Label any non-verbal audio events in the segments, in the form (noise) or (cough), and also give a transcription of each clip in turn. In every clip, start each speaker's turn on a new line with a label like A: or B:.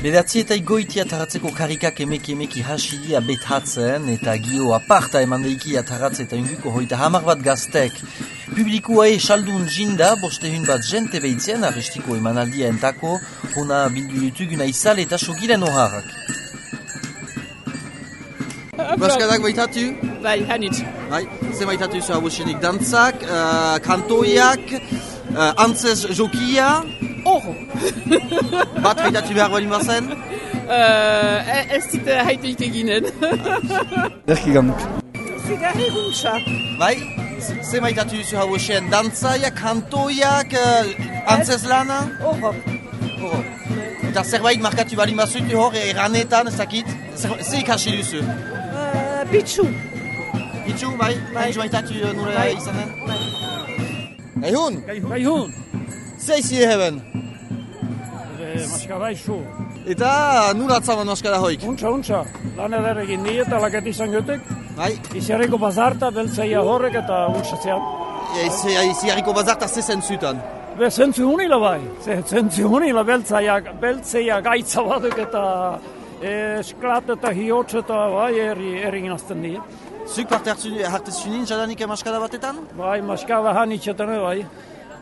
A: Bedatzi eta igoitia taratzeko karikak emeki emeki hasidia bethatzen eta gio aparta eman deiki ataratze eta inguko hoita hamar bat gaztek. Publikua e saldun jinda, bostehun bat jente behitzen, arrestiko emanaldia entako, hona bildu dutuguna izale eta sogiren oharrak. Baskadak baitatu?
B: Bai, hanit.
A: Bai, ze baitatu zu abosienik dantzak, uh, kantoiak, uh, antzez jokia,
B: Oro. (laughs)
A: bat baitatu behar bali mazen?
B: Uh, ez dit haitik eginen. (laughs)
C: Derki gamuk.
B: Zigarri guntza.
A: Bai, ze- ze baitatu zu abosien dantzaiak, kantoiak, uh, antzez lana? Oh. Eta zerbait markatu bali mazutu hor, eranetan, ez dakit? Ze ikasi duzu?
B: Uh, Bitsu.
A: Itxu, bai?
B: Bai.
A: Itxu baitatu uh, nure
B: Bai.
A: izanen?
D: Bai hun,
A: ze izi heben?
D: maska bai zu.
A: Eta nura atzaman maskara hoik?
D: Untza, untza, lan eder egin die eta laket izan gotek.
A: Bai,
D: Izarriko bazarta, beltzaia horrek eta untzazean.
A: izi, izi harriko bazarta ze zentzutan.
D: Be, zentzu hunila bai, Ze- zentzu hunila beltzaia, beltzaia gaitza baduk eta esklat eta hiotz eta bai erri, erri ginazten die.
A: Zuk parte hartu zunin jadanik maskara batetan?
D: Bai,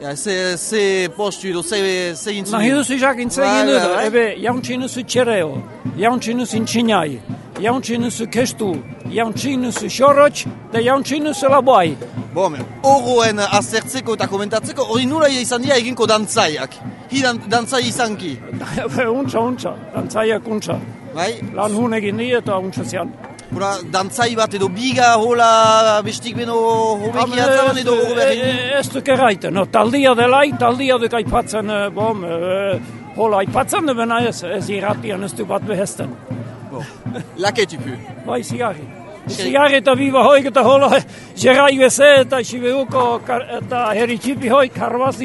D: maska bahan itxetan bai.
A: Ja, ze, ze postu edo, ze, ze intzu.
D: Nahi duzu jakin
A: Bai,
D: zegin
A: bai,
D: dut,
A: bai.
D: ebe, jauntxinuzu txereo, jauntxinuzu intxinai, jauntxinuzu kestu, jauntxinuzu xorrotx, eta jauntxinuzu laboai.
A: Bo, me, oroen azertzeko eta komentatzeko, hori nula izan dira eginko dantzaiak. Hi dan, dantzai izanki, (laughs)
D: untza, untza, dantzaiak untza.
A: bai?
D: Lan hun egin di eta untza zean.
A: Hora, dantzai bat edo biga hola bestik beno hobeki atzaman edo horo behar egin.
D: Ez duk erraiten, no, taldia delai, taldia duk aipatzen, eh, bom, eh, hola aipatzen bena ez, ez irratian ez du bat behesten.
A: Bo, laketupu.
D: Bai, sigarri. Sigarri eta biba hoik eta hola, (laughs) jerai beze eta xibeuko eta heritxipi hoik karbaz.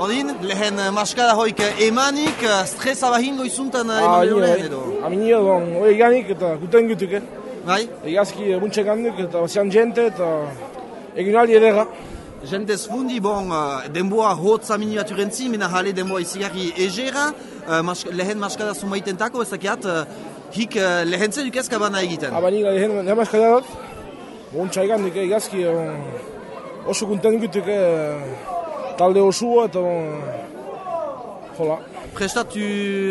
A: Odin, lehen eh, maskara hoik eh, emanik, eh, stresa bahingo izuntan eh, eman
C: Ah,
A: lehen edo.
C: Aminia, bon, hori ganik eta guten gutuk, eh.
A: Bai?
C: Egazki buntxe ganduk eta zian jente eta egin aldi edera.
A: Jendez fundi, bon, denboa hotza miniaturentzi, mena jale denboa izigarri egera, mas, lehen maskara sumaitentako, ez dakiat, eh, hik eh, lehen zeduk ezka bana egiten.
C: Abani gara lehen lehen maskara dut. Buntxe ganduk, eh, egazki oso guten gutuk, eh, talde osua eta hola.
A: Prestatu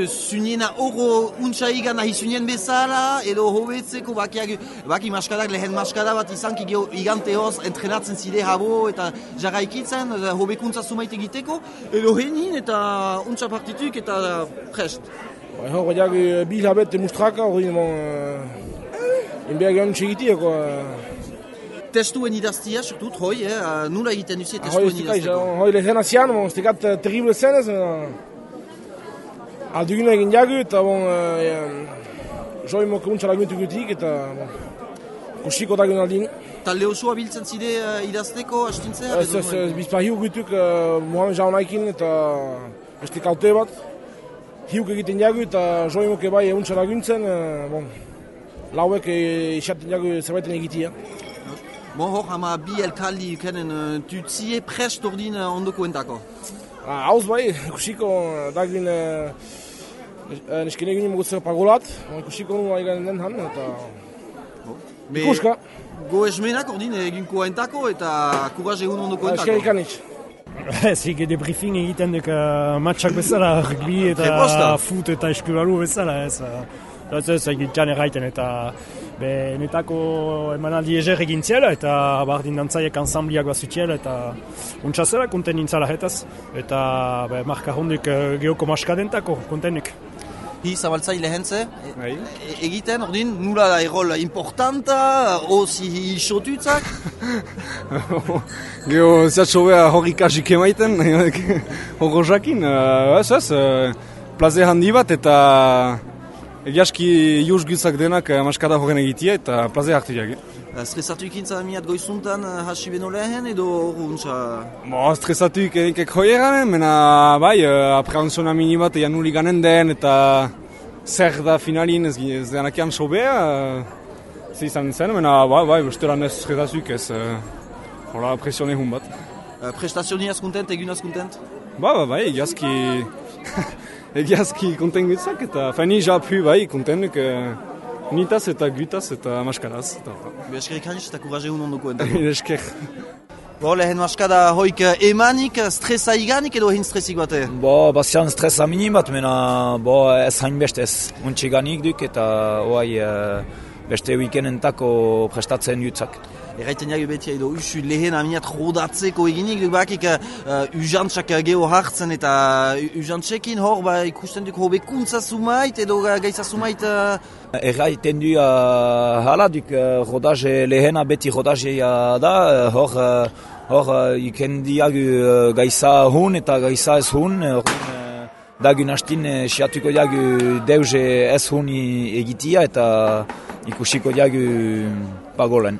A: zuniena oro untsa igan nahi zunien bezala, edo hobetzeko bakiak, baki maskarak lehen maskara bat izanki geho igante hoz entrenatzen zide habo eta jarraikitzen, eh, hobekuntza sumait egiteko, edo henin eta untsa partituk eta prest.
C: Bai, hor, jak bil habet mustraka, hori, bon, eh, inbeak egon txegitieko, eh,
A: Testuen idaztia, surtut, hoi, eh, nula egiten duzie
C: Hoi,
A: testuen idazteko.
C: hoi lehen azian, bon, stikat uh, terrible zenez, uh, alduguna egin jagu, eta bon, uh, joi moko untsa laguntu gutik, eta bon, kusiko dagun aldin.
A: Talde osoa biltzen zide eh, idazteko, astintzea?
C: Ez, ez, ez, bizpa hiu gutuk, uh, Mohamed Jaun Aikin, eta beste kalte bat, hiuk egiten jagu, eta joi moke bai untsa laguntzen, uh, bon, lauek uh, isaten jagu zerbaiten egitia.
A: Bon, hor, hama bi elkaldi ukenen uh, tutzie prest ordin uh, ondoko entako.
C: Ah, Hauz bai, kusiko uh, dagin uh, nesken egin mogutzen pagolat, kusiko nu aigan den han, eta
A: Be-
C: ikuska,
A: Go esmenak ordin eginko entako eta kuraz egun ondoko entako.
C: eskerik anitz.
D: Zik debriefing egiten duk uh, matxak bezala, rugby eta fut eta eskuralu bezala, ez. Uh, ez ez egitan erraiten eta be, netako emanaldi ezer egin ziela eta bardin dantzaiek ansambliak bat eta untsa zela konten nintzala hetaz eta be, marka honduk uh, geoko maskadentako kontenik.
A: Hi zabaltzai lehentze, e-
C: Bai.
A: e- egiten ordin nula da errol importanta, osi isotutzak. (laughs)
E: Gero, zehatxo beha hori kasik emaiten, (laughs) hori jakin, uh, ez ez, uh, plaze handi bat eta egiaski juz guzak denak uh, maskada horren egitia eta plaze hartu jagi.
A: Stresatu ikintza miat goizuntan eh, hasi beno lehen edo horuntza...
E: Bo, stresatu ikenikek hoi eranen, mena bai, uh, aprehantzona mini bat ean nuli ganen den eta zer da finalin ez, ez denakian sobea, ze izan zen, mena bai, bai, bestelan ez stresatuik ez, hola presione hun bat.
A: Uh, prestazioniaz kontent, egunaz kontent?
E: Ba, ba, bai, egiazki... (laughs) egiazki konten gutzak, eta fani japu bai, konten, que, nitaz eta gutaz eta maskaraz. Eta,
A: Eskerik hainitz eta kuraje hon ondoko (laughs)
E: Esker.
A: Bo, lehen maskada hoik emanik, stresa iganik edo egin stresik bate?
F: Bo, bazian stresa minim bat, mena, bo, ez hainbeste ez. Untxiganik duk eta oai eh, beste weekendentako prestatzen jutzak.
A: Erraiten jagu beti edo usu lehen aminat rodatzeko eginik duk bakik uh, usantxak geho hartzen eta usantxekin hor ba, ikusten duk hobekuntza sumait edo uh, gaitza sumait uh,
F: Erraiten du uh, hala duk uh, rodaje lehena beti rodajea da, uh, hor, uh, hor uh, iken diagu uh, gaiza hun eta gaiza ez hun, uh, uh, dagun hastin uh, siatuko diagu deuze ez hun egitia eta ikusiko diagu pagolen.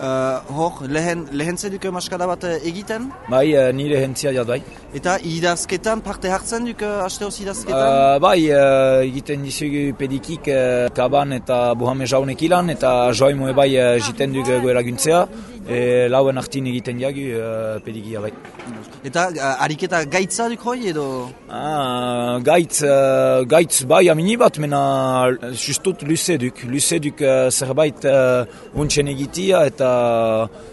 A: Uh, hor lehen, lehen zeduk maskada bat uh, egiten
F: Bai, uh, nire hentzia jat bai.
A: eta idazketan parte hartzen duk uh, asteoz idazketan?
F: Uh, bai, uh, egiten dizugu pedikik uh, kaban eta buhame jaunek ilan, eta joimo bai uh, jiten duk goera guntzea, e, lauen artin egiten diagu uh, pedikia bai.
A: Eta uh, ariketa gaitza duk hoi edo?
F: Ah, gaitz, uh, gaitz bai amini bat, mena justut luze duk, luze duk uh, zerbait uh, egitia eta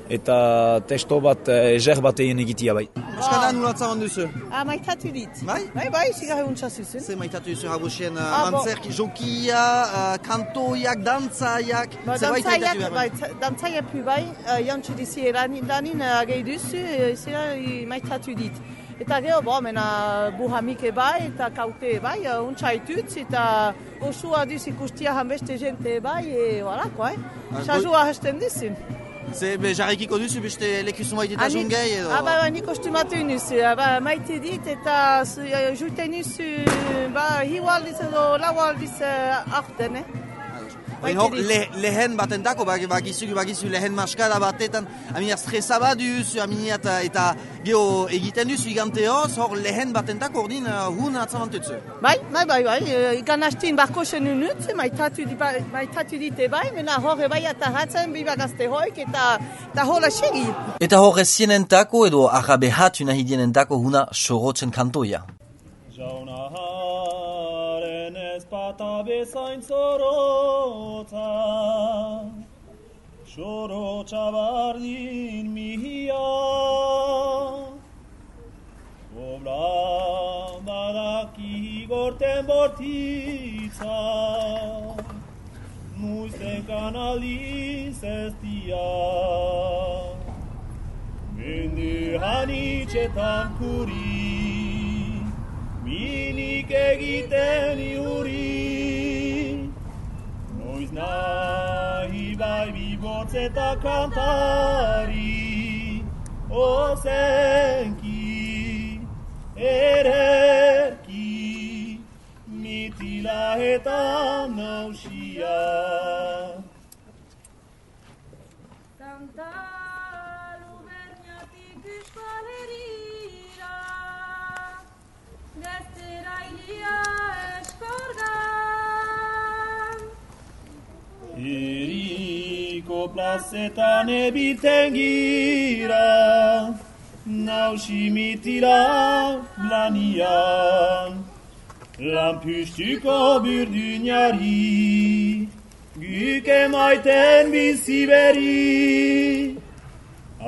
F: eta testo bat, uh, eger bat egin egitia bai.
A: Maskada nulatza duzu?
G: Ah, maitatu dit.
A: Bai?
G: Bai, bai, zigarre untsa zuzen.
A: Ze maitatu duzu hagusien uh,
G: Ah, bo.
A: mantzerki, jokia, uh, kantoiak, dantzaiak,
G: Ba,
A: zerbait
G: dantzaiak,
A: maitatu
G: bai, dantzaiak pu bai, uh, jantzu dizi eranin danin uh, agei duzu, uh, zera i- maitatu dit. Eta gero, bo, mena buhamike bai, eta kaute bai, uh, untsa itutz, eta osua duz ikustia hanbeste jente bai, e, voilà, quoi.
A: Ah,
G: Sajua hasten dizin.
A: Ze be, jarrikiko duzu beste leku zumait eta jungei edo?
G: Ah, ba, ba, nik kostumatu nuz, uh, ba, maite dit, eta uh, juten nuz, uh, ba, hiu aldiz edo lau aldiz uh, aurten, eh?
A: Baina hor, le, lehen batentako, bak- bakizu, bakizu lehen maskada batetan, amina stresa bat duzu, amina eta, eta geho egiten duzu iganteoz, hor lehen batentako ordin uh, hun atzamantutzu.
G: Bai, bai, bai, bai, e, igan hastin barko zen unut, maitatu, di, ba- maitatu dite bai, mena hor bai atarratzen, biba gazte hoik, eta, eta hola segi.
A: Eta hor ez zienentako edo arabe hat unahidienentako huna sorotzen kantoia.
H: Jaunaren ezpata bezain zorotza Sorotza bardin mihia Obla badaki gorten bortitza Muizten aldiz ez dia Mende hanitxetan kuri, minik egiten iuri. Noiz nahi bai bibotz eta kantari, ozenki, ererki, mitila eta nausia. Plazetan ebilten gira, nausi mitira blanian, lan püstuko burdinari, guk emaiten bizi berri.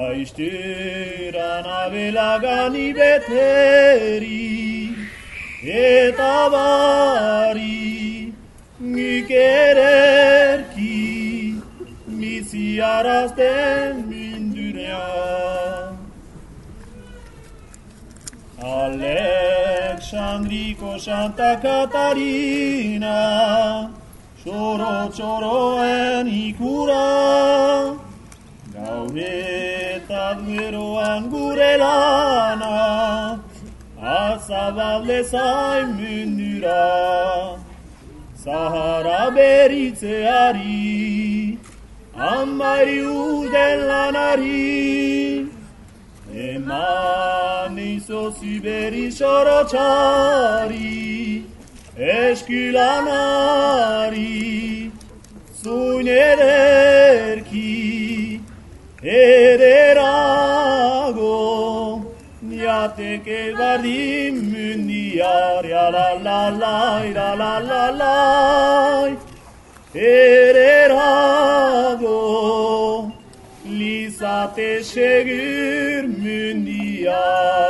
H: Aizteran abelagani beteri, eta bari, guk ererki, arazten mundurean. Alexandriko Santa Katarina, Txoro txoroen ikura, gaur eta geroan gure lana, azabable zain mundura. Zahara beritzeari, amari urden lanari, Eman izo ziberi sorotxari, eskulanari, zuin ederki, ederago, nia lirateke bardin mundiar, ja la la la, la la la la, ateşerir müniyat.